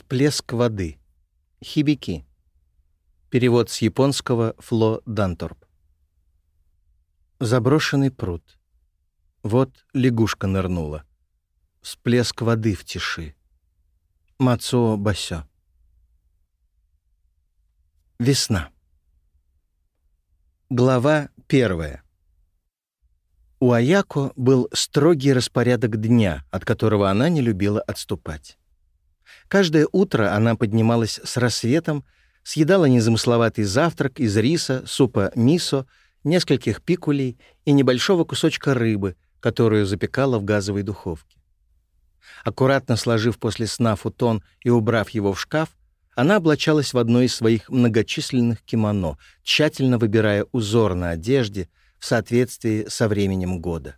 всплеск воды. Хибики. Перевод с японского Фло Данторп. Заброшенный пруд. Вот лягушка нырнула. Всплеск воды в тиши. Мацуо Басё. Весна. Глава первая. У Аяко был строгий распорядок дня, от которого она не любила отступать. Каждое утро она поднималась с рассветом, съедала незамысловатый завтрак из риса, супа мисо, нескольких пикулей и небольшого кусочка рыбы, которую запекала в газовой духовке. Аккуратно сложив после сна футон и убрав его в шкаф, она облачалась в одно из своих многочисленных кимоно, тщательно выбирая узор на одежде в соответствии со временем года.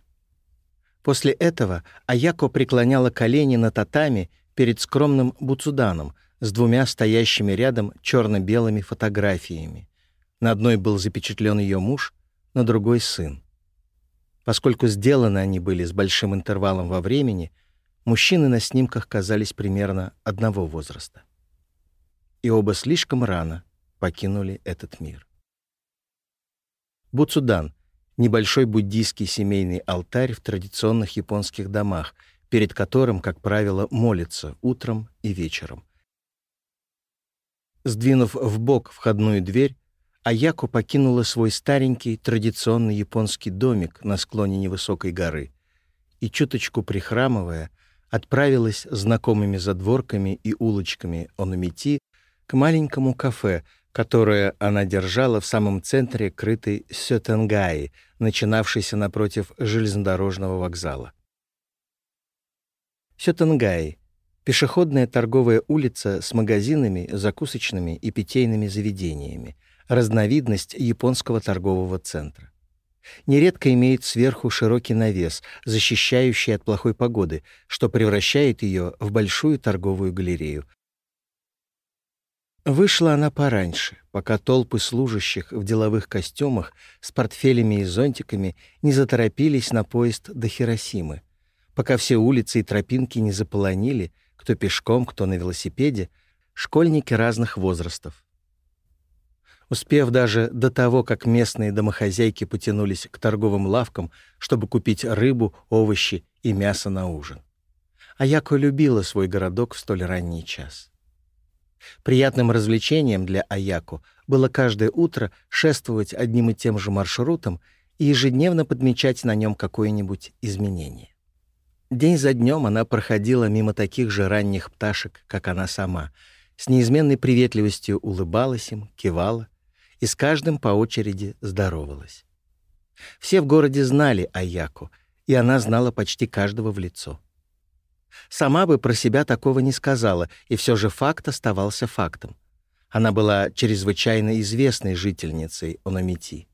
После этого Аяко преклоняла колени на татами перед скромным буцуданом с двумя стоящими рядом черно-белыми фотографиями. На одной был запечатлен ее муж, на другой — сын. Поскольку сделаны они были с большим интервалом во времени, мужчины на снимках казались примерно одного возраста. И оба слишком рано покинули этот мир. Буцудан — небольшой буддийский семейный алтарь в традиционных японских домах — перед которым, как правило, молится утром и вечером. Сдвинув в бок входную дверь, Аяко покинула свой старенький традиционный японский домик на склоне невысокой горы и, чуточку прихрамывая, отправилась знакомыми задворками и улочками Ономити к маленькому кафе, которое она держала в самом центре крытой Сётенгаи, начинавшейся напротив железнодорожного вокзала. Сётангай – пешеходная торговая улица с магазинами, закусочными и питейными заведениями, разновидность японского торгового центра. Нередко имеет сверху широкий навес, защищающий от плохой погоды, что превращает ее в большую торговую галерею. Вышла она пораньше, пока толпы служащих в деловых костюмах с портфелями и зонтиками не заторопились на поезд до Хиросимы — пока все улицы и тропинки не заполонили, кто пешком, кто на велосипеде, школьники разных возрастов. Успев даже до того, как местные домохозяйки потянулись к торговым лавкам, чтобы купить рыбу, овощи и мясо на ужин. Аяко любила свой городок в столь ранний час. Приятным развлечением для Аяко было каждое утро шествовать одним и тем же маршрутом и ежедневно подмечать на нем какое-нибудь изменение. День за днем она проходила мимо таких же ранних пташек, как она сама, с неизменной приветливостью улыбалась им, кивала и с каждым по очереди здоровалась. Все в городе знали Аяку, и она знала почти каждого в лицо. Сама бы про себя такого не сказала, и все же факт оставался фактом. Она была чрезвычайно известной жительницей Ономити.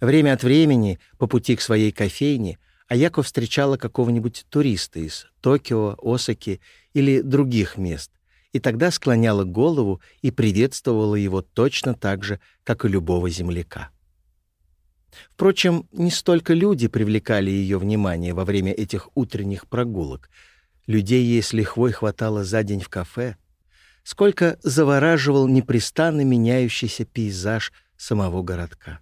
Время от времени, по пути к своей кофейне, Аяко встречала какого-нибудь туриста из Токио, Осаки или других мест, и тогда склоняла голову и приветствовала его точно так же, как и любого земляка. Впрочем, не столько люди привлекали ее внимание во время этих утренних прогулок. Людей, если хвой хватало за день в кафе, сколько завораживал непрестанно меняющийся пейзаж самого городка.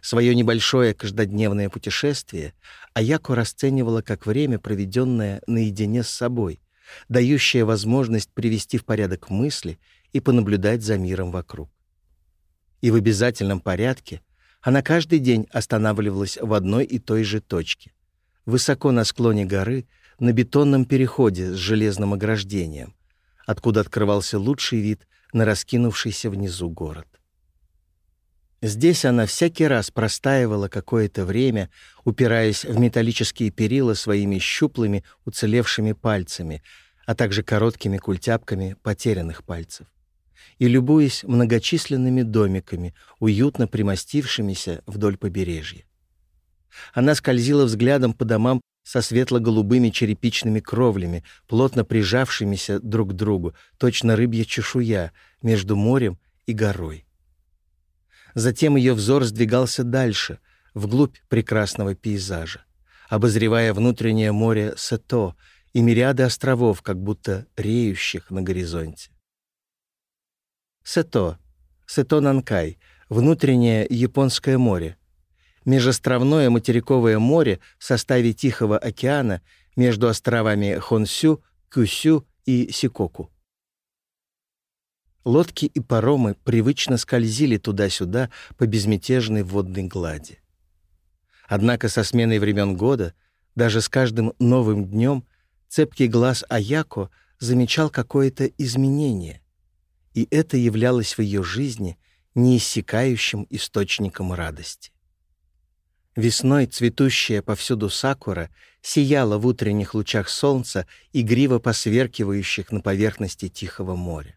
Свое небольшое каждодневное путешествие Аяко расценивала как время, проведенное наедине с собой, дающее возможность привести в порядок мысли и понаблюдать за миром вокруг. И в обязательном порядке она каждый день останавливалась в одной и той же точке. Высоко на склоне горы, на бетонном переходе с железным ограждением, откуда открывался лучший вид на раскинувшийся внизу город. Здесь она всякий раз простаивала какое-то время, упираясь в металлические перила своими щуплыми, уцелевшими пальцами, а также короткими культяпками потерянных пальцев, и любуясь многочисленными домиками, уютно примостившимися вдоль побережья. Она скользила взглядом по домам со светло-голубыми черепичными кровлями, плотно прижавшимися друг к другу, точно рыбья чешуя между морем и горой. Затем ее взор сдвигался дальше, вглубь прекрасного пейзажа, обозревая внутреннее море Сето и мириады островов, как будто реющих на горизонте. Сето, Сето-Нанкай, внутреннее Японское море, межостровное материковое море в составе Тихого океана между островами Хонсю, Кюсю и Сикоку. Лодки и паромы привычно скользили туда-сюда по безмятежной водной глади. Однако со сменой времен года, даже с каждым новым днем, цепкий глаз Аяко замечал какое-то изменение, и это являлось в ее жизни неиссякающим источником радости. Весной цветущая повсюду сакура сияла в утренних лучах солнца, игриво посверкивающих на поверхности Тихого моря.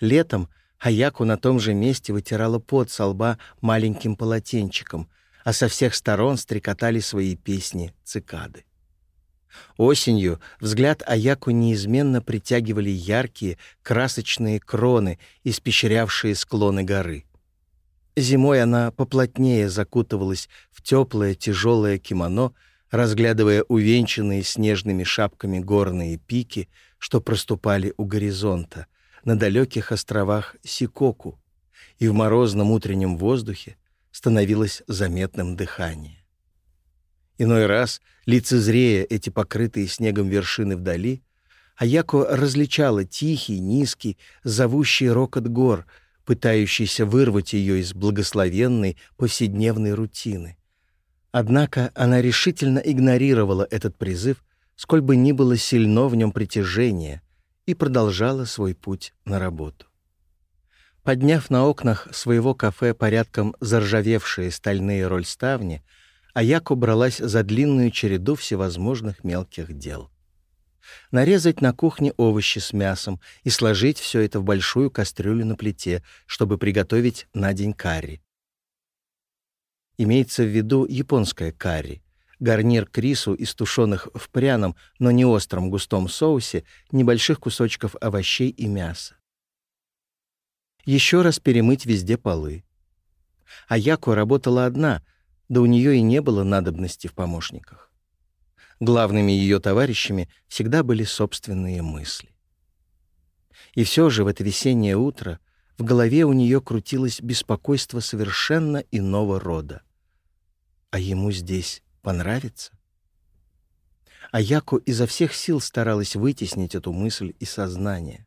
Летом аяку на том же месте вытирала пот со лба маленьким полотенчиком, а со всех сторон стрекотали свои песни цикады. Осенью взгляд Аяку неизменно притягивали яркие, красочные кроны, испещрявшие склоны горы. Зимой она поплотнее закутывалась в теплое тяжелое кимоно, разглядывая увенчанные снежными шапками горные пики, что проступали у горизонта, на далеких островах Сикоку, и в морозном утреннем воздухе становилось заметным дыхание. Иной раз, лицезрея эти покрытые снегом вершины вдали, Аяко различала тихий, низкий, зовущий рокот гор, пытающийся вырвать ее из благословенной повседневной рутины. Однако она решительно игнорировала этот призыв, сколь бы ни было сильно в нем притяжение, и продолжала свой путь на работу. Подняв на окнах своего кафе порядком заржавевшие стальные рольставни, Аяко бралась за длинную череду всевозможных мелких дел. Нарезать на кухне овощи с мясом и сложить все это в большую кастрюлю на плите, чтобы приготовить на день карри. Имеется в виду японское карри, гарнир к рису из тушеных в пряном, но не остром густом соусе небольших кусочков овощей и мяса. Еще раз перемыть везде полы. А Яко работала одна, да у нее и не было надобности в помощниках. Главными ее товарищами всегда были собственные мысли. И все же в это весеннее утро в голове у нее крутилось беспокойство совершенно иного рода. А ему здесь понравится. А Яко изо всех сил старалась вытеснить эту мысль из сознания.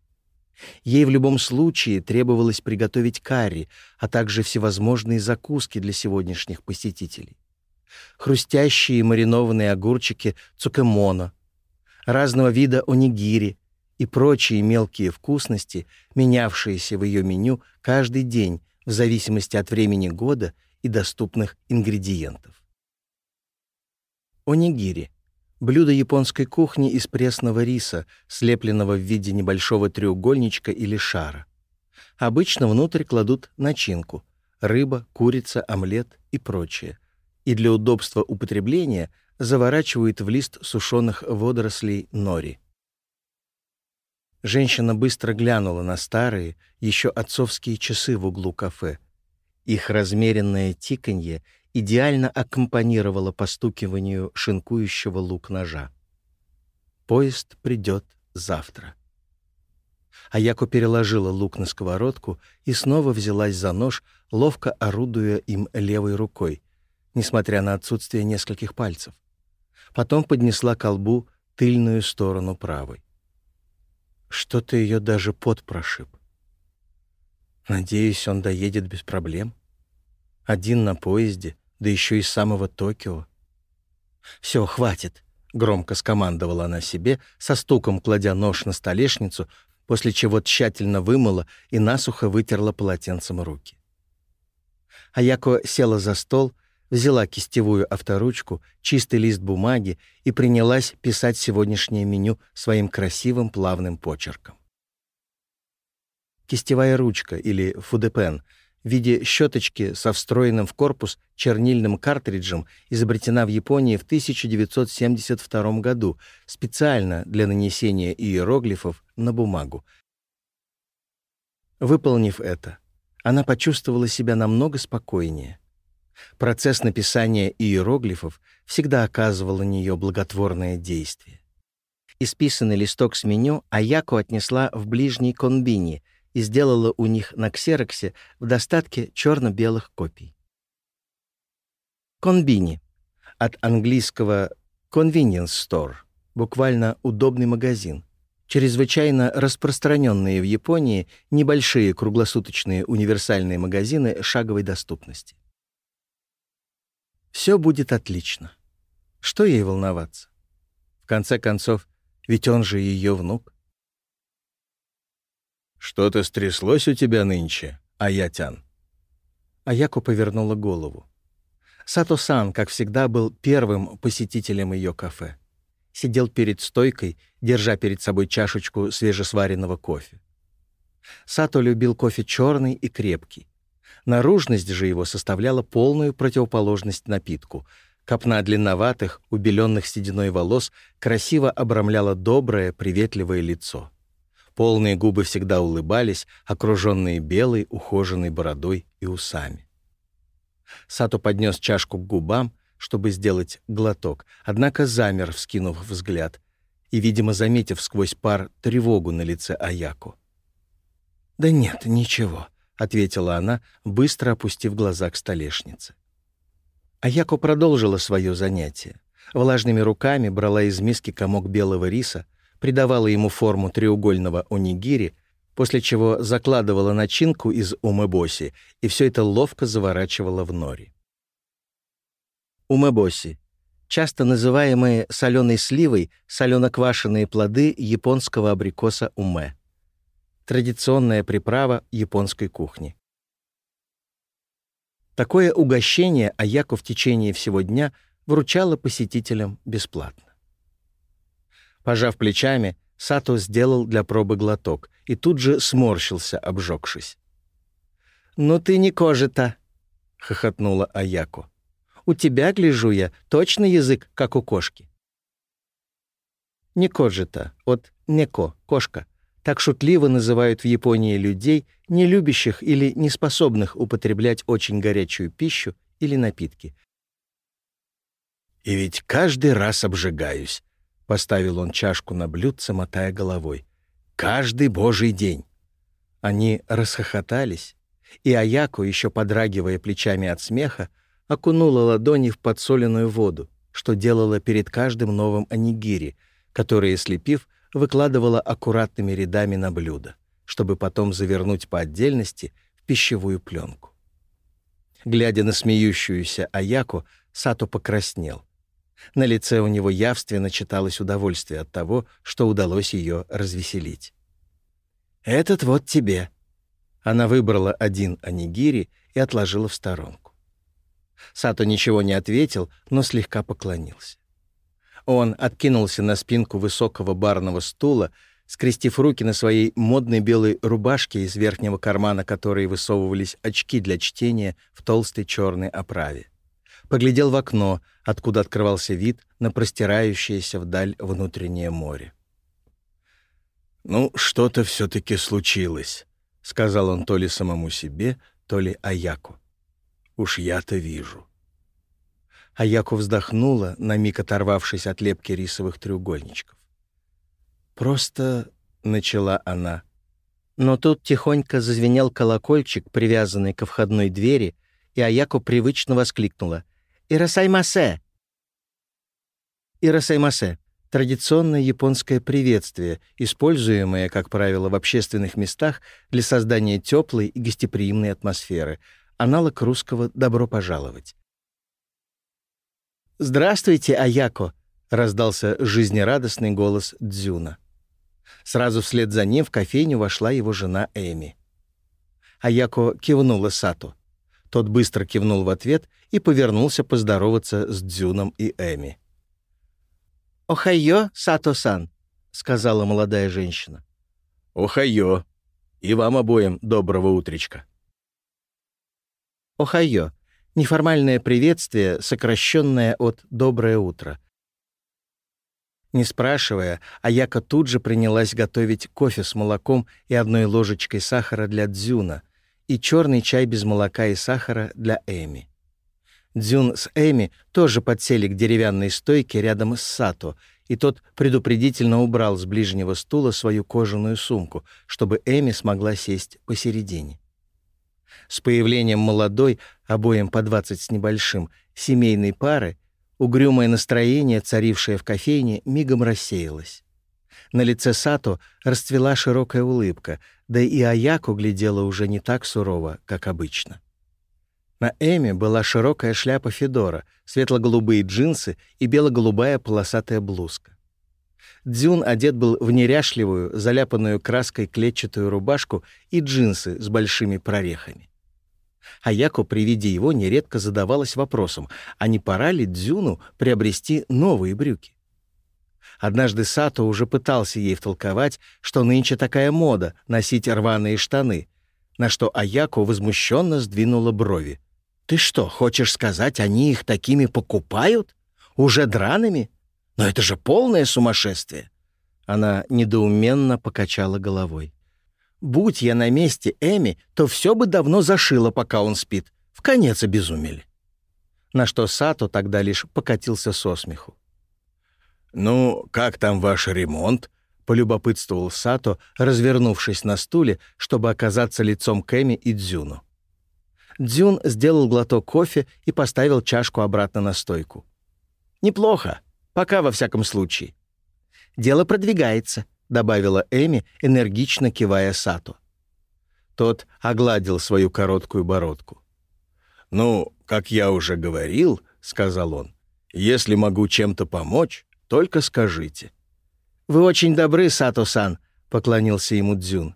Ей в любом случае требовалось приготовить карри, а также всевозможные закуски для сегодняшних посетителей. Хрустящие маринованные огурчики цукемона, разного вида онигири и прочие мелкие вкусности, менявшиеся в ее меню каждый день в зависимости от времени года и доступных ингредиентов онигири — блюдо японской кухни из пресного риса, слепленного в виде небольшого треугольничка или шара. Обычно внутрь кладут начинку — рыба, курица, омлет и прочее. И для удобства употребления заворачивают в лист сушеных водорослей нори. Женщина быстро глянула на старые, еще отцовские часы в углу кафе. Их размеренное тиканье идеально аккомпанировала постукиванию шинкующего лук ножа. «Поезд придет завтра». Аяко переложила лук на сковородку и снова взялась за нож, ловко орудуя им левой рукой, несмотря на отсутствие нескольких пальцев. Потом поднесла к колбу тыльную сторону правой. Что-то ее даже пот прошиб. Надеюсь, он доедет без проблем. Один на поезде, да еще из самого Токио. «Все, хватит», — громко скомандовала она себе, со стуком кладя нож на столешницу, после чего тщательно вымыла и насухо вытерла полотенцем руки. Аяко села за стол, взяла кистевую авторучку, чистый лист бумаги и принялась писать сегодняшнее меню своим красивым плавным почерком. Кистевая ручка или фудепен — в виде щеточки со встроенным в корпус чернильным картриджем изобретена в Японии в 1972 году специально для нанесения иероглифов на бумагу. Выполнив это, она почувствовала себя намного спокойнее. Процесс написания иероглифов всегда оказывал на нее благотворное действие. Исписанный листок с меню Аяко отнесла в ближний конбини и сделала у них на ксероксе в достатке черно-белых копий. Конбини. От английского convenience store, буквально удобный магазин. Чрезвычайно распространенные в Японии небольшие круглосуточные универсальные магазины шаговой доступности. Все будет отлично. Что ей волноваться? В конце концов, ведь он же ее внук. «Что-то стряслось у тебя нынче, Аятян?» Аяко повернула голову. Сато-сан, как всегда, был первым посетителем ее кафе. Сидел перед стойкой, держа перед собой чашечку свежесваренного кофе. Сато любил кофе черный и крепкий. Наружность же его составляла полную противоположность напитку. Копна длинноватых, убеленных сединой волос красиво обрамляла доброе, приветливое лицо. Полные губы всегда улыбались, окруженные белой, ухоженной бородой и усами. Сато поднес чашку к губам, чтобы сделать глоток, однако замер, вскинув взгляд, и, видимо, заметив сквозь пар тревогу на лице Аяку. «Да нет, ничего», — ответила она, быстро опустив глаза к столешнице. Аяко продолжила свое занятие. Влажными руками брала из миски комок белого риса, придавала ему форму треугольного унигири, после чего закладывала начинку из умебоси и все это ловко заворачивала в нори. Умебоси — часто называемые соленой сливой солено-квашеные плоды японского абрикоса уме. Традиционная приправа японской кухни. Такое угощение аяку в течение всего дня вручала посетителям бесплатно. Пожав плечами, Сато сделал для пробы глоток и тут же сморщился, обжегшись. «Ну ты не кожа-то!» — хохотнула Аяко. «У тебя, гляжу я, точно язык, как у кошки». «Не кожа-то, от неко, кошка», так шутливо называют в Японии людей, не любящих или не способных употреблять очень горячую пищу или напитки. «И ведь каждый раз обжигаюсь», Поставил он чашку на блюдце, мотая головой. «Каждый божий день!» Они расхохотались, и Аяко, еще подрагивая плечами от смеха, окунула ладони в подсоленную воду, что делала перед каждым новым анигири, которые, слепив, выкладывала аккуратными рядами на блюдо, чтобы потом завернуть по отдельности в пищевую пленку. Глядя на смеющуюся Аяку, Сато покраснел. На лице у него явственно читалось удовольствие от того, что удалось ее развеселить. «Этот вот тебе». Она выбрала один анигири и отложила в сторонку. Сато ничего не ответил, но слегка поклонился. Он откинулся на спинку высокого барного стула, скрестив руки на своей модной белой рубашке из верхнего кармана которой высовывались очки для чтения в толстой черной оправе. поглядел в окно, откуда открывался вид на простирающееся вдаль внутреннее море. «Ну, что-то все-таки случилось», — сказал он то ли самому себе, то ли Аяку. «Уж я-то вижу». Аяку вздохнула, на миг оторвавшись от лепки рисовых треугольничков. «Просто...» — начала она. Но тут тихонько зазвенел колокольчик, привязанный ко входной двери, и Аяку привычно воскликнула. Иросаймасе! Иросаймасе — традиционное японское приветствие, используемое, как правило, в общественных местах для создания теплой и гостеприимной атмосферы, аналог русского «добро пожаловать». «Здравствуйте, Аяко!» — раздался жизнерадостный голос Дзюна. Сразу вслед за ним в кофейню вошла его жена Эми. Аяко кивнула Сату. Тот быстро кивнул в ответ и повернулся поздороваться с Дзюном и Эми. «Охайо, Сато-сан», — сказала молодая женщина. «Охайо. И вам обоим доброго утречка». «Охайо» — неформальное приветствие, сокращенное от «доброе утро». Не спрашивая, Аяка тут же принялась готовить кофе с молоком и одной ложечкой сахара для Дзюна и черный чай без молока и сахара для Эми. Дзюн с Эми тоже подсели к деревянной стойке рядом с Сато и тот предупредительно убрал с ближнего стула свою кожаную сумку, чтобы Эми смогла сесть посередине. С появлением молодой, обоим по двадцать с небольшим, семейной пары, угрюмое настроение, царившее в кофейне, мигом рассеялось. На лице Сато расцвела широкая улыбка, да и Аяку глядела уже не так сурово, как обычно. На Эми была широкая шляпа Федора, светло-голубые джинсы и бело-голубая полосатая блузка. Дзюн одет был в неряшливую, заляпанную краской клетчатую рубашку и джинсы с большими прорехами. Аяко при виде его нередко задавалась вопросом, а не пора ли Дзюну приобрести новые брюки? Однажды Сато уже пытался ей втолковать, что нынче такая мода — носить рваные штаны, на что Аяко возмущенно сдвинула брови. «Ты что, хочешь сказать, они их такими покупают? Уже драными? Но это же полное сумасшествие!» Она недоуменно покачала головой. «Будь я на месте Эми, то все бы давно зашила, пока он спит. В конец обезумели». На что Сато тогда лишь покатился со смеху. «Ну, как там ваш ремонт?» — полюбопытствовал Сато, развернувшись на стуле, чтобы оказаться лицом к Эми и Дзюну. Дзюн сделал глоток кофе и поставил чашку обратно на стойку. «Неплохо. Пока, во всяком случае». «Дело продвигается», — добавила Эми, энергично кивая Сато. Тот огладил свою короткую бородку. «Ну, как я уже говорил», — сказал он, — «если могу чем-то помочь, только скажите». «Вы очень добры, Сато-сан», — поклонился ему Дзюн.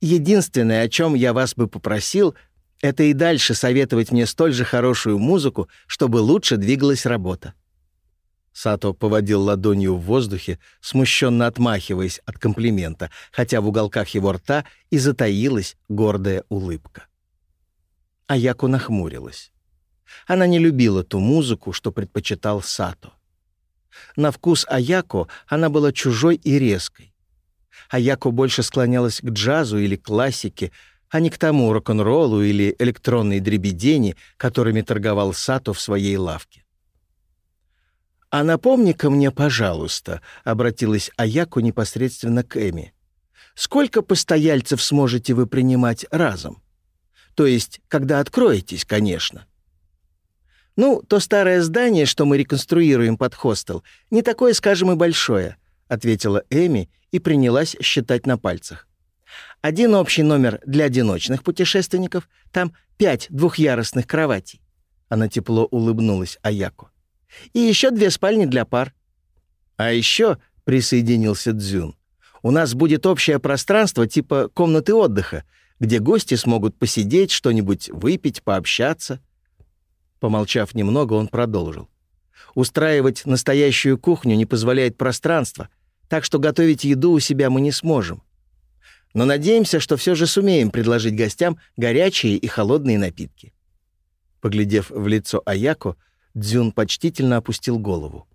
«Единственное, о чем я вас бы попросил, это и дальше советовать мне столь же хорошую музыку, чтобы лучше двигалась работа. Сато поводил ладонью в воздухе, смущенно отмахиваясь от комплимента, хотя в уголках его рта и затаилась гордая улыбка. Аяко нахмурилась. Она не любила ту музыку, что предпочитал Сато. На вкус Аяко она была чужой и резкой. Аяко больше склонялась к джазу или классике — а не к тому рок-н-роллу или электронной дребедени, которыми торговал Сато в своей лавке. «А напомни-ка мне, пожалуйста», — обратилась Аяку непосредственно к Эми. «Сколько постояльцев сможете вы принимать разом? То есть, когда откроетесь, конечно». «Ну, то старое здание, что мы реконструируем под хостел, не такое, скажем, и большое», — ответила Эми и принялась считать на пальцах. Один общий номер для одиночных путешественников, там пять двухъярусных кроватей. Она тепло улыбнулась Аяку. И еще две спальни для пар. А еще, присоединился Дзюн, у нас будет общее пространство типа комнаты отдыха, где гости смогут посидеть, что-нибудь выпить, пообщаться. Помолчав немного, он продолжил. Устраивать настоящую кухню не позволяет пространство, так что готовить еду у себя мы не сможем но надеемся, что все же сумеем предложить гостям горячие и холодные напитки». Поглядев в лицо Аяко, Дзюн почтительно опустил голову.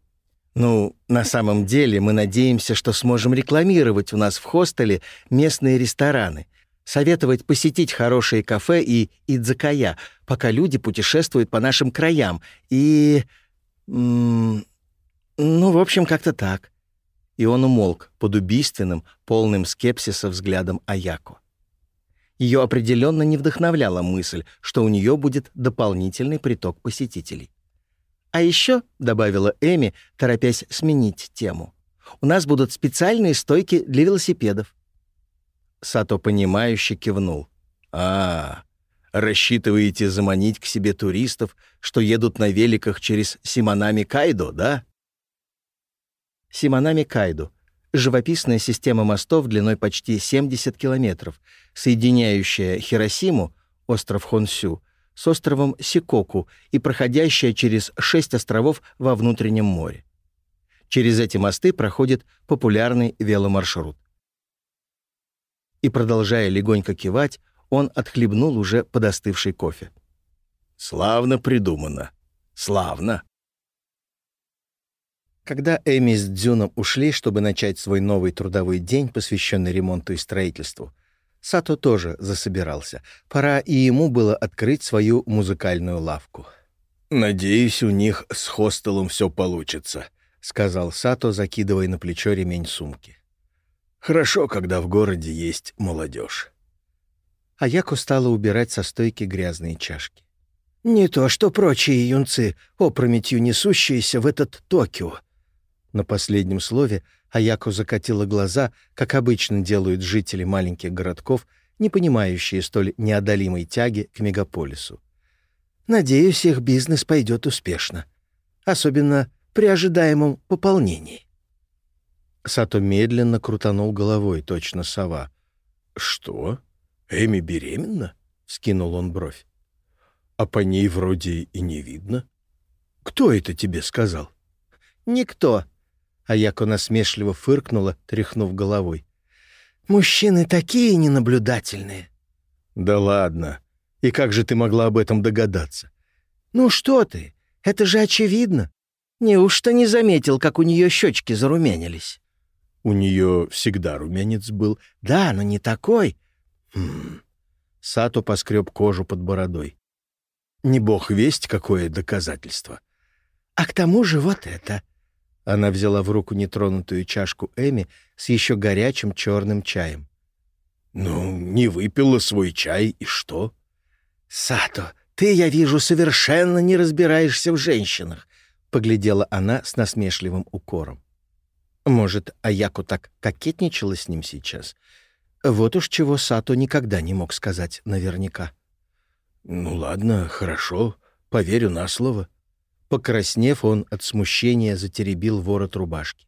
«Ну, на самом деле мы надеемся, что сможем рекламировать у нас в хостеле местные рестораны, советовать посетить хорошие кафе и идзакая, пока люди путешествуют по нашим краям, и... ну, в общем, как-то так» и он умолк под убийственным, полным скепсиса взглядом Аяко. Ее определенно не вдохновляла мысль, что у нее будет дополнительный приток посетителей. «А еще», — добавила Эми, торопясь сменить тему, «у нас будут специальные стойки для велосипедов». Сато понимающе кивнул. «А, рассчитываете заманить к себе туристов, что едут на великах через Симонами Кайдо, да?» Симонами-Кайду, живописная система мостов длиной почти 70 километров, соединяющая Хиросиму, остров Хонсю, с островом Сикоку и проходящая через шесть островов во внутреннем море. Через эти мосты проходит популярный веломаршрут. И продолжая легонько кивать, он отхлебнул уже подостывший кофе. «Славно придумано. Славно!» Когда Эми с Дзюном ушли, чтобы начать свой новый трудовой день, посвященный ремонту и строительству, Сато тоже засобирался. Пора и ему было открыть свою музыкальную лавку. «Надеюсь, у них с хостелом все получится», — сказал Сато, закидывая на плечо ремень сумки. «Хорошо, когда в городе есть молодежь». А стала убирать со стойки грязные чашки. «Не то, что прочие юнцы, опрометью несущиеся в этот Токио», на последнем слове Аяко закатила глаза, как обычно делают жители маленьких городков, не понимающие столь неодолимой тяги к мегаполису. «Надеюсь, их бизнес пойдет успешно. Особенно при ожидаемом пополнении». Сато медленно крутанул головой, точно сова. «Что? Эми беременна?» — скинул он бровь. «А по ней вроде и не видно. Кто это тебе сказал?» «Никто», а як она смешливо фыркнула, тряхнув головой. «Мужчины такие ненаблюдательные!» «Да ладно! И как же ты могла об этом догадаться?» «Ну что ты! Это же очевидно! Неужто не заметил, как у нее щечки зарумянились?» «У нее всегда румянец был. Да, но не такой!» хм. Сато поскреб кожу под бородой. «Не бог весть, какое доказательство!» «А к тому же вот это!» Она взяла в руку нетронутую чашку Эми с еще горячим черным чаем. «Ну, не выпила свой чай, и что?» «Сато, ты, я вижу, совершенно не разбираешься в женщинах», — поглядела она с насмешливым укором. «Может, Аяку так кокетничала с ним сейчас?» Вот уж чего Сато никогда не мог сказать наверняка. «Ну ладно, хорошо, поверю на слово», Покраснев, он от смущения затеребил ворот рубашки.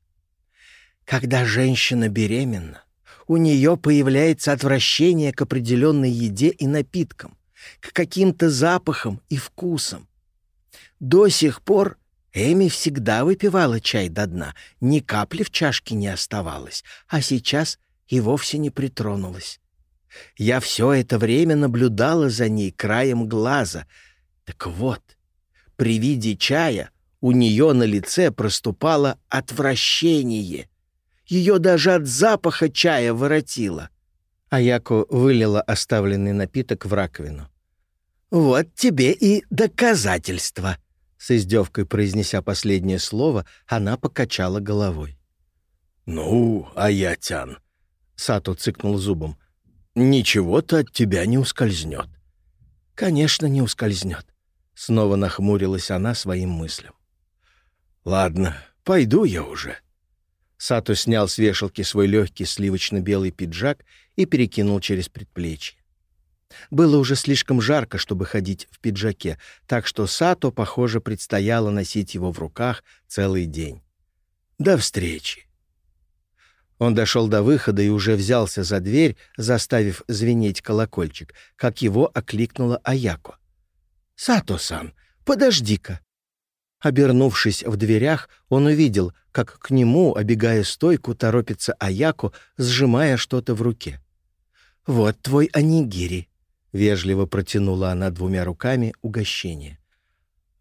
Когда женщина беременна, у нее появляется отвращение к определенной еде и напиткам, к каким-то запахам и вкусам. До сих пор Эми всегда выпивала чай до дна, ни капли в чашке не оставалось, а сейчас и вовсе не притронулась. Я все это время наблюдала за ней краем глаза. Так вот, при виде чая у нее на лице проступало отвращение. Ее даже от запаха чая воротило. Аяко вылила оставленный напиток в раковину. «Вот тебе и доказательство!» С издевкой произнеся последнее слово, она покачала головой. «Ну, Аятян!» — Сато цыкнул зубом. «Ничего-то от тебя не ускользнет». «Конечно, не ускользнет. Снова нахмурилась она своим мыслям. «Ладно, пойду я уже». Сато снял с вешалки свой легкий сливочно-белый пиджак и перекинул через предплечье. Было уже слишком жарко, чтобы ходить в пиджаке, так что Сато, похоже, предстояло носить его в руках целый день. «До встречи!» Он дошел до выхода и уже взялся за дверь, заставив звенеть колокольчик, как его окликнула Аяко. «Сато-сан, подожди-ка!» Обернувшись в дверях, он увидел, как к нему, обегая стойку, торопится Аяко, сжимая что-то в руке. «Вот твой анигири», — вежливо протянула она двумя руками угощение.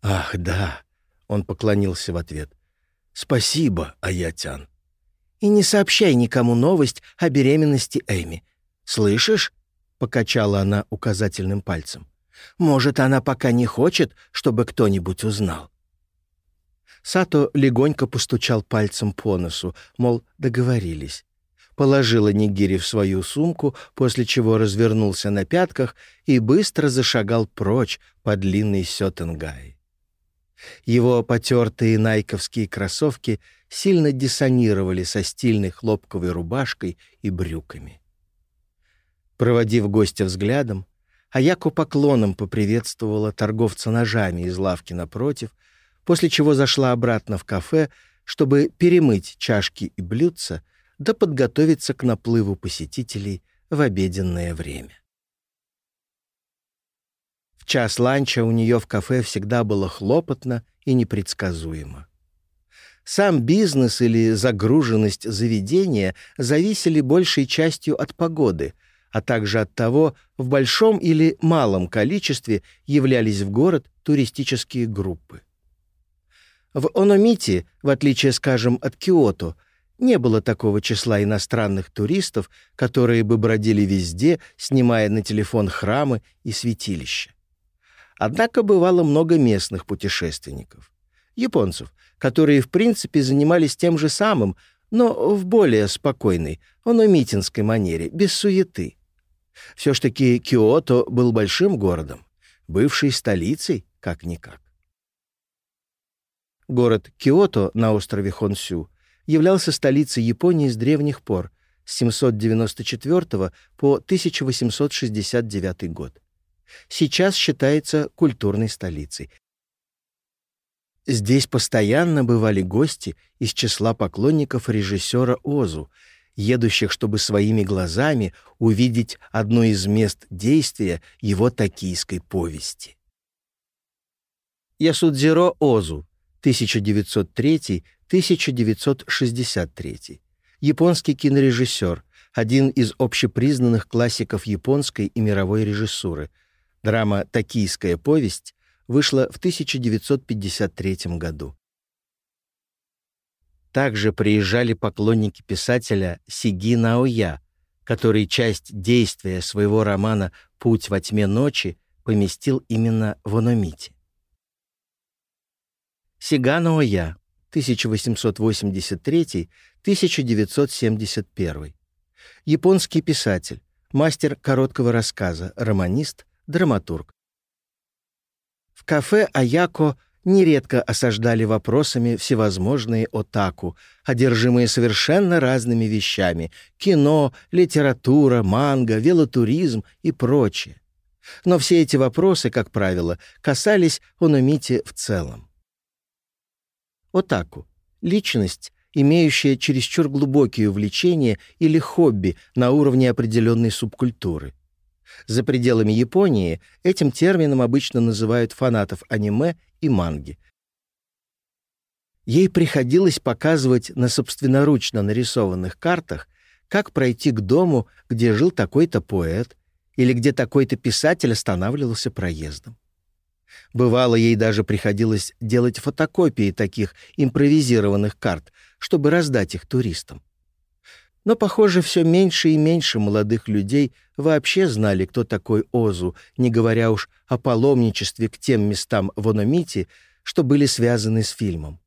«Ах, да!» — он поклонился в ответ. «Спасибо, Аятян». «И не сообщай никому новость о беременности Эми. Слышишь?» — покачала она указательным пальцем. Может, она пока не хочет, чтобы кто-нибудь узнал. Сато легонько постучал пальцем по носу, мол, договорились. Положил Нигири в свою сумку, после чего развернулся на пятках и быстро зашагал прочь по длинной сётенгай. Его потертые найковские кроссовки сильно диссонировали со стильной хлопковой рубашкой и брюками. Проводив гостя взглядом, Аяку поклоном поприветствовала торговца ножами из лавки напротив, после чего зашла обратно в кафе, чтобы перемыть чашки и блюдца да подготовиться к наплыву посетителей в обеденное время. В час ланча у нее в кафе всегда было хлопотно и непредсказуемо. Сам бизнес или загруженность заведения зависели большей частью от погоды, а также от того, в большом или малом количестве являлись в город туристические группы. В Ономите, в отличие, скажем, от Киото, не было такого числа иностранных туристов, которые бы бродили везде, снимая на телефон храмы и святилища. Однако бывало много местных путешественников. Японцев, которые, в принципе, занимались тем же самым, но в более спокойной, ономитинской манере, без суеты. Все ж таки Киото был большим городом, бывшей столицей как-никак. Город Киото на острове Хонсю являлся столицей Японии с древних пор, с 794 по 1869 год. Сейчас считается культурной столицей. Здесь постоянно бывали гости из числа поклонников режиссера Озу, едущих, чтобы своими глазами увидеть одно из мест действия его токийской повести. Ясудзиро Озу, 1903-1963. Японский кинорежиссер, один из общепризнанных классиков японской и мировой режиссуры. Драма «Токийская повесть» вышла в 1953 году. Также приезжали поклонники писателя Сиги Наоя, который часть действия своего романа «Путь во тьме ночи» поместил именно в Ономите. Сига Наоя, 1883-1971. Японский писатель, мастер короткого рассказа, романист, драматург. В кафе «Аяко» нередко осаждали вопросами всевозможные отаку, одержимые совершенно разными вещами — кино, литература, манго, велотуризм и прочее. Но все эти вопросы, как правило, касались ономити в целом. Отаку — личность, имеющая чересчур глубокие увлечения или хобби на уровне определенной субкультуры. За пределами Японии этим термином обычно называют фанатов аниме и манги. Ей приходилось показывать на собственноручно нарисованных картах, как пройти к дому, где жил такой-то поэт, или где такой-то писатель останавливался проездом. Бывало, ей даже приходилось делать фотокопии таких импровизированных карт, чтобы раздать их туристам. Но, похоже, все меньше и меньше молодых людей вообще знали, кто такой Озу, не говоря уж о паломничестве к тем местам в Ономите, что были связаны с фильмом.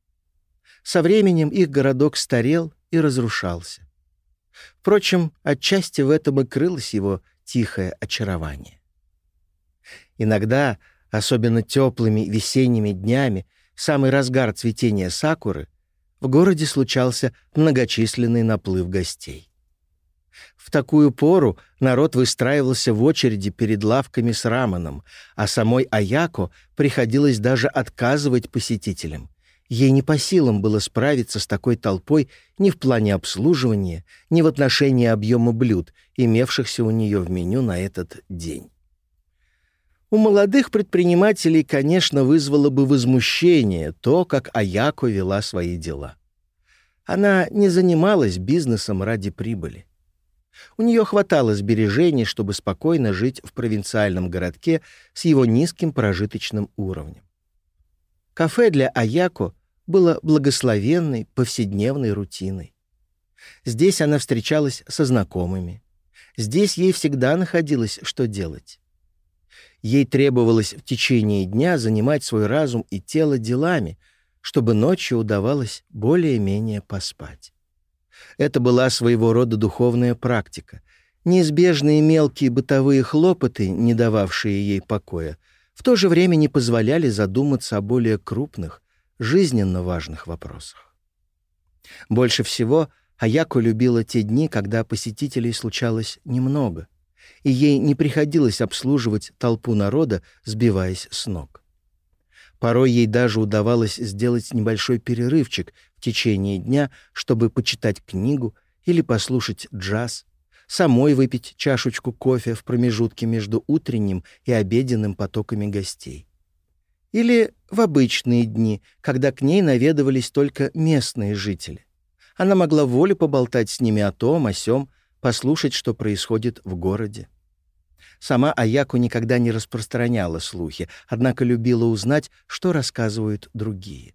Со временем их городок старел и разрушался. Впрочем, отчасти в этом и крылось его тихое очарование. Иногда, особенно теплыми весенними днями, в самый разгар цветения сакуры — в городе случался многочисленный наплыв гостей. В такую пору народ выстраивался в очереди перед лавками с раманом, а самой Аяко приходилось даже отказывать посетителям. Ей не по силам было справиться с такой толпой ни в плане обслуживания, ни в отношении объема блюд, имевшихся у нее в меню на этот день. У молодых предпринимателей, конечно, вызвало бы возмущение то, как Аяко вела свои дела. Она не занималась бизнесом ради прибыли. У нее хватало сбережений, чтобы спокойно жить в провинциальном городке с его низким прожиточным уровнем. Кафе для Аяко было благословенной повседневной рутиной. Здесь она встречалась со знакомыми. Здесь ей всегда находилось, что делать. Ей требовалось в течение дня занимать свой разум и тело делами, чтобы ночью удавалось более-менее поспать. Это была своего рода духовная практика. Неизбежные мелкие бытовые хлопоты, не дававшие ей покоя, в то же время не позволяли задуматься о более крупных, жизненно важных вопросах. Больше всего Аяко любила те дни, когда посетителей случалось немного — и ей не приходилось обслуживать толпу народа, сбиваясь с ног. Порой ей даже удавалось сделать небольшой перерывчик в течение дня, чтобы почитать книгу или послушать джаз, самой выпить чашечку кофе в промежутке между утренним и обеденным потоками гостей. Или в обычные дни, когда к ней наведывались только местные жители. Она могла волю поболтать с ними о том, о сём, послушать, что происходит в городе. Сама Аяку никогда не распространяла слухи, однако любила узнать, что рассказывают другие.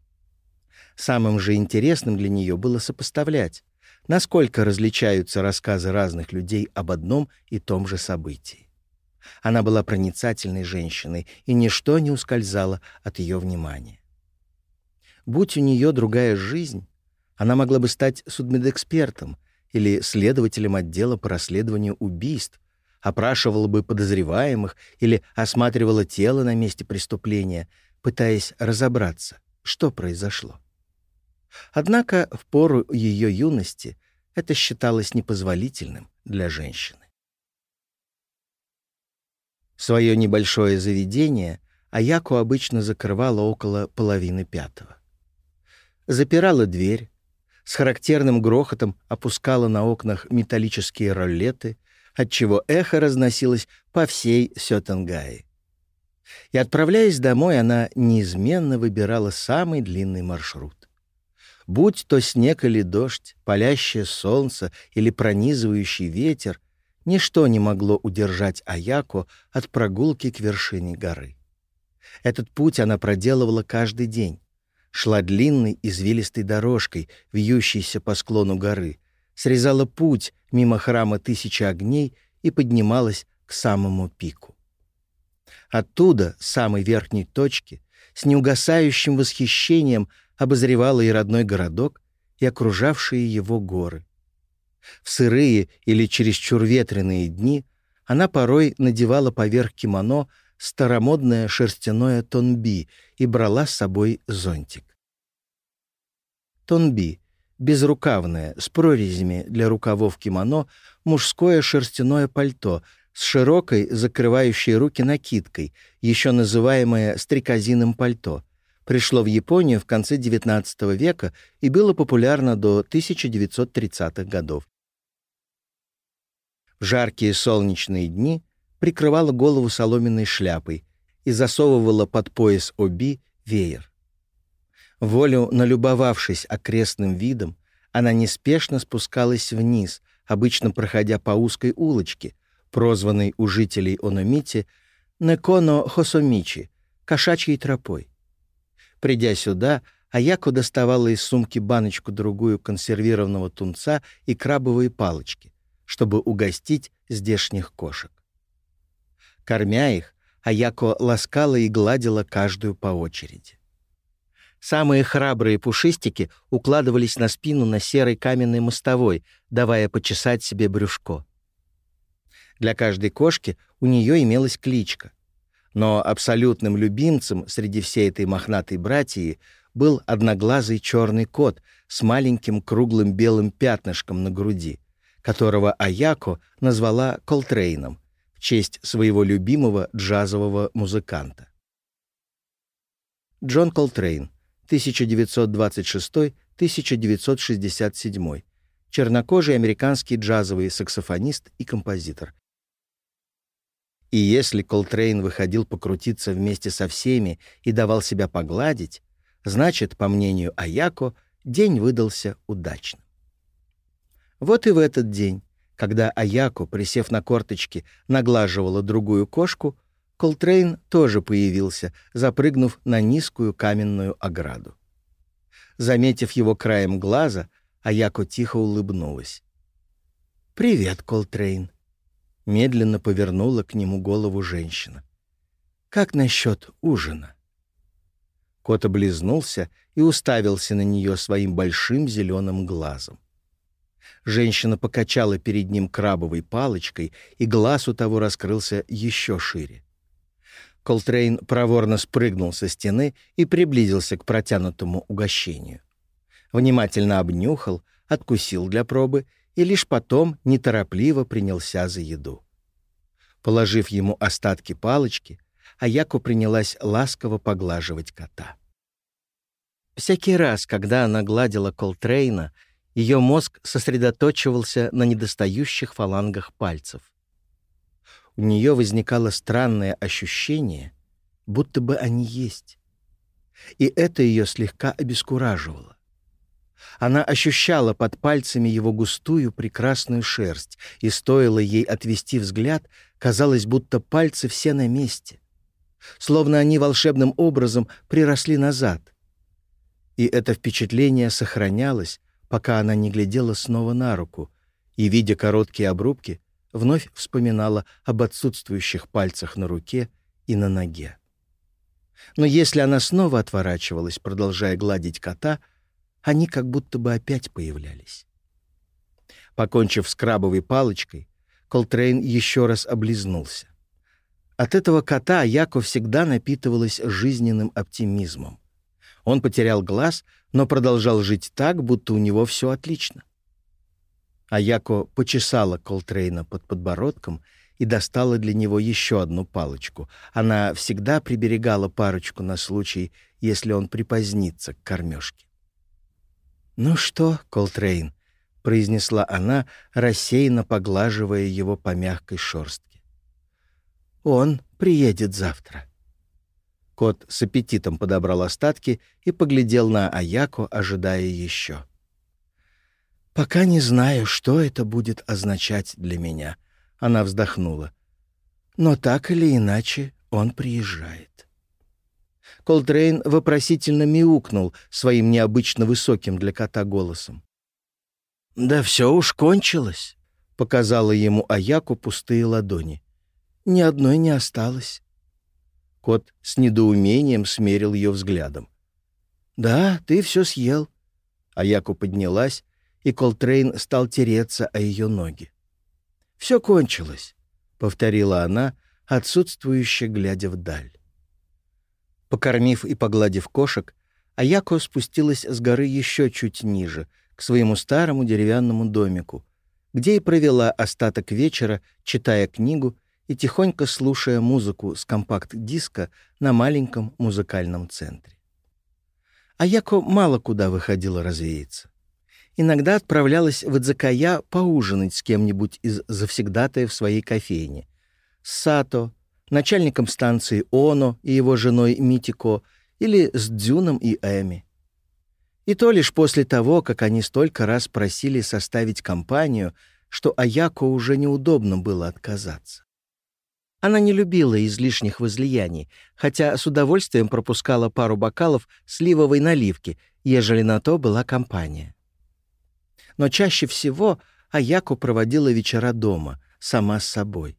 Самым же интересным для нее было сопоставлять, насколько различаются рассказы разных людей об одном и том же событии. Она была проницательной женщиной, и ничто не ускользало от ее внимания. Будь у нее другая жизнь, она могла бы стать судмедэкспертом — или следователем отдела по расследованию убийств, опрашивала бы подозреваемых или осматривала тело на месте преступления, пытаясь разобраться, что произошло. Однако в пору ее юности это считалось непозволительным для женщины. Свое небольшое заведение Аяку обычно закрывала около половины пятого. Запирала дверь, с характерным грохотом опускала на окнах металлические роллеты, отчего эхо разносилось по всей Сётангае. И, отправляясь домой, она неизменно выбирала самый длинный маршрут. Будь то снег или дождь, палящее солнце или пронизывающий ветер, ничто не могло удержать Аяко от прогулки к вершине горы. Этот путь она проделывала каждый день, Шла длинной извилистой дорожкой, вьющейся по склону горы, срезала путь мимо храма Тысячи Огней и поднималась к самому пику. Оттуда, с самой верхней точки, с неугасающим восхищением обозревала и родной городок, и окружавшие его горы. В сырые или чересчур ветреные дни она порой надевала поверх кимоно старомодное шерстяное тонби и брала с собой зонтик. Тонби — безрукавное, с прорезями для рукавов кимоно, мужское шерстяное пальто с широкой, закрывающей руки накидкой, еще называемое стрекозиным пальто — пришло в Японию в конце XIX века и было популярно до 1930-х годов. В жаркие солнечные дни прикрывала голову соломенной шляпой и засовывала под пояс Оби веер. Волю, налюбовавшись окрестным видом, она неспешно спускалась вниз, обычно проходя по узкой улочке, прозванной у жителей Ономити Неконо Хосомичи, кошачьей тропой. Придя сюда, Аяко доставала из сумки баночку-другую консервированного тунца и крабовые палочки, чтобы угостить здешних кошек. Кормя их, Аяко ласкала и гладила каждую по очереди. Самые храбрые пушистики укладывались на спину на серой каменной мостовой, давая почесать себе брюшко. Для каждой кошки у нее имелась кличка. Но абсолютным любимцем среди всей этой мохнатой братьи был одноглазый черный кот с маленьким круглым белым пятнышком на груди, которого Аяко назвала Колтрейном, честь своего любимого джазового музыканта. Джон Колтрейн, 1926-1967, чернокожий американский джазовый саксофонист и композитор. И если Колтрейн выходил покрутиться вместе со всеми и давал себя погладить, значит, по мнению Аяко, день выдался удачным. Вот и в этот день когда Аяко, присев на корточки, наглаживала другую кошку, Колтрейн тоже появился, запрыгнув на низкую каменную ограду. Заметив его краем глаза, Аяко тихо улыбнулась. «Привет, Колтрейн!» — медленно повернула к нему голову женщина. «Как насчет ужина?» Кот облизнулся и уставился на нее своим большим зеленым глазом. Женщина покачала перед ним крабовой палочкой, и глаз у того раскрылся еще шире. Колтрейн проворно спрыгнул со стены и приблизился к протянутому угощению. Внимательно обнюхал, откусил для пробы и лишь потом неторопливо принялся за еду. Положив ему остатки палочки, Аяко принялась ласково поглаживать кота. Всякий раз, когда она гладила Колтрейна — ее мозг сосредоточивался на недостающих фалангах пальцев. У нее возникало странное ощущение, будто бы они есть. И это ее слегка обескураживало. Она ощущала под пальцами его густую прекрасную шерсть, и стоило ей отвести взгляд, казалось, будто пальцы все на месте. Словно они волшебным образом приросли назад. И это впечатление сохранялось, пока она не глядела снова на руку и, видя короткие обрубки, вновь вспоминала об отсутствующих пальцах на руке и на ноге. Но если она снова отворачивалась, продолжая гладить кота, они как будто бы опять появлялись. Покончив с крабовой палочкой, Колтрейн еще раз облизнулся. От этого кота Яко всегда напитывалась жизненным оптимизмом. Он потерял глаз, но продолжал жить так, будто у него все отлично. Аяко почесала Колтрейна под подбородком и достала для него еще одну палочку. Она всегда приберегала парочку на случай, если он припозднится к кормежке. «Ну что, Колтрейн?» — произнесла она, рассеянно поглаживая его по мягкой шерстке. «Он приедет завтра». Кот с аппетитом подобрал остатки и поглядел на Аяко, ожидая еще. «Пока не знаю, что это будет означать для меня», — она вздохнула. «Но так или иначе он приезжает». Колтрейн вопросительно мяукнул своим необычно высоким для кота голосом. «Да все уж кончилось», — показала ему Аяко пустые ладони. «Ни одной не осталось». Кот с недоумением смерил ее взглядом. «Да, ты все съел». А поднялась, и Колтрейн стал тереться о ее ноги. «Все кончилось», — повторила она, отсутствующе глядя вдаль. Покормив и погладив кошек, Аяко спустилась с горы еще чуть ниже, к своему старому деревянному домику, где и провела остаток вечера, читая книгу и тихонько слушая музыку с компакт-диска на маленьком музыкальном центре. А Яко мало куда выходила развеяться. Иногда отправлялась в Идзакая поужинать с кем-нибудь из завсегдатая в своей кофейне. С Сато, начальником станции Оно и его женой Митико, или с Дзюном и Эми. И то лишь после того, как они столько раз просили составить компанию, что Аяко уже неудобно было отказаться. Она не любила излишних возлияний, хотя с удовольствием пропускала пару бокалов сливовой наливки, ежели на то была компания. Но чаще всего Аяку проводила вечера дома, сама с собой.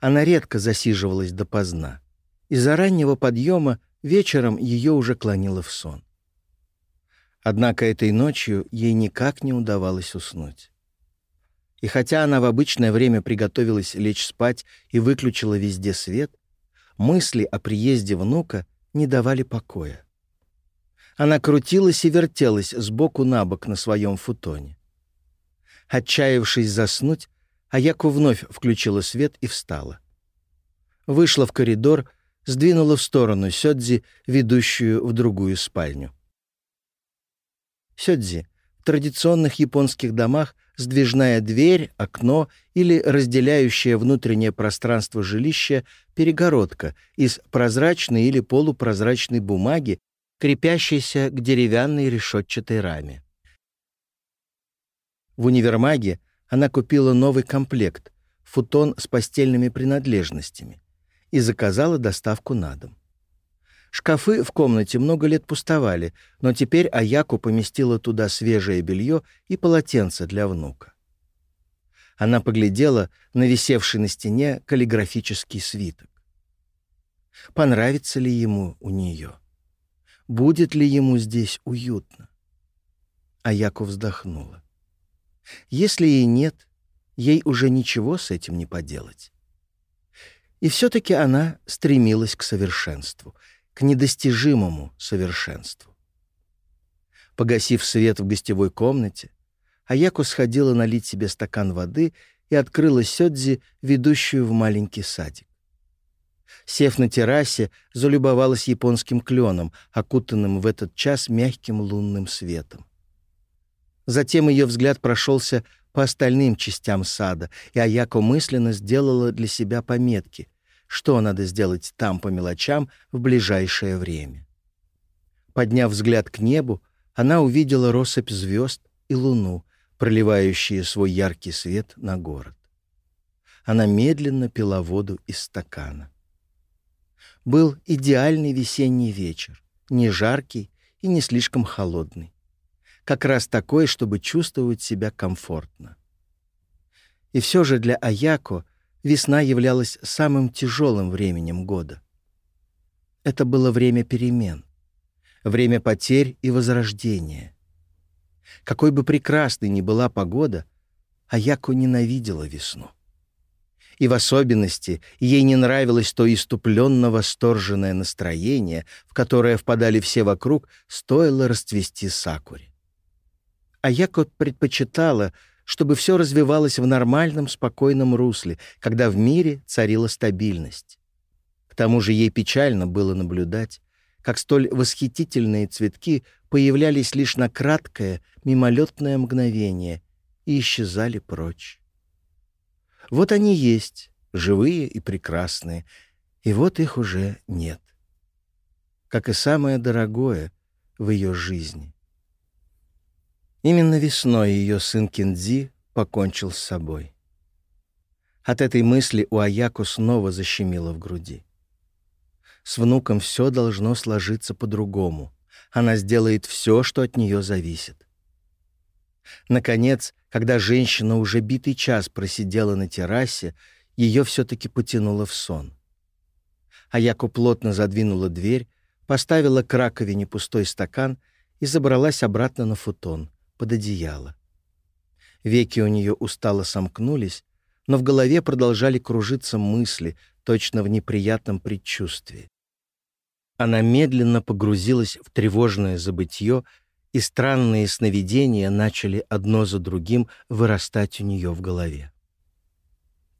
Она редко засиживалась допоздна. Из-за раннего подъема вечером ее уже клонило в сон. Однако этой ночью ей никак не удавалось уснуть и хотя она в обычное время приготовилась лечь спать и выключила везде свет, мысли о приезде внука не давали покоя. Она крутилась и вертелась сбоку на бок на своем футоне. Отчаявшись заснуть, Аяку вновь включила свет и встала. Вышла в коридор, сдвинула в сторону Сёдзи, ведущую в другую спальню. Сёдзи в традиционных японских домах — сдвижная дверь, окно или разделяющая внутреннее пространство жилища перегородка из прозрачной или полупрозрачной бумаги, крепящейся к деревянной решетчатой раме. В универмаге она купила новый комплект — футон с постельными принадлежностями — и заказала доставку на дом. Шкафы в комнате много лет пустовали, но теперь Аяку поместила туда свежее белье и полотенце для внука. Она поглядела на висевший на стене каллиграфический свиток. Понравится ли ему у нее? Будет ли ему здесь уютно? Аяку вздохнула. Если и нет, ей уже ничего с этим не поделать. И все-таки она стремилась к совершенству — к недостижимому совершенству. Погасив свет в гостевой комнате, Аяко сходила налить себе стакан воды и открыла Сёдзи, ведущую в маленький садик. Сев на террасе, залюбовалась японским кленом, окутанным в этот час мягким лунным светом. Затем ее взгляд прошелся по остальным частям сада, и Аяко мысленно сделала для себя пометки, что надо сделать там по мелочам в ближайшее время. Подняв взгляд к небу, она увидела россыпь звезд и луну, проливающие свой яркий свет на город. Она медленно пила воду из стакана. Был идеальный весенний вечер, не жаркий и не слишком холодный. Как раз такой, чтобы чувствовать себя комфортно. И все же для Аяко — весна являлась самым тяжелым временем года. Это было время перемен, время потерь и возрождения. Какой бы прекрасной ни была погода, Аяко ненавидела весну. И в особенности ей не нравилось то иступленно восторженное настроение, в которое впадали все вокруг, стоило расцвести сакуре. Аяко предпочитала — чтобы все развивалось в нормальном, спокойном русле, когда в мире царила стабильность. К тому же ей печально было наблюдать, как столь восхитительные цветки появлялись лишь на краткое, мимолетное мгновение и исчезали прочь. Вот они есть, живые и прекрасные, и вот их уже нет. Как и самое дорогое в ее жизни. Именно весной ее сын Киндзи покончил с собой. От этой мысли у Аяку снова защемило в груди. С внуком все должно сложиться по-другому. Она сделает все, что от нее зависит. Наконец, когда женщина уже битый час просидела на террасе, ее все-таки потянуло в сон. Аяку плотно задвинула дверь, поставила к раковине пустой стакан и забралась обратно на футон под одеяло Веки у нее устало сомкнулись, но в голове продолжали кружиться мысли, точно в неприятном предчувствии. Она медленно погрузилась в тревожное забытье, и странные сновидения начали одно за другим вырастать у нее в голове.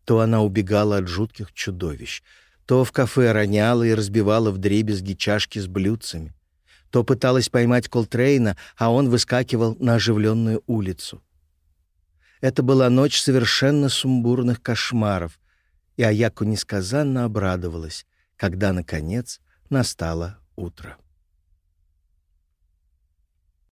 То она убегала от жутких чудовищ, то в кафе роняла и разбивала вдребезги чашки с блюдцами, то пыталась поймать Колтрейна, а он выскакивал на оживленную улицу. Это была ночь совершенно сумбурных кошмаров, и Аяку несказанно обрадовалась, когда, наконец, настало утро.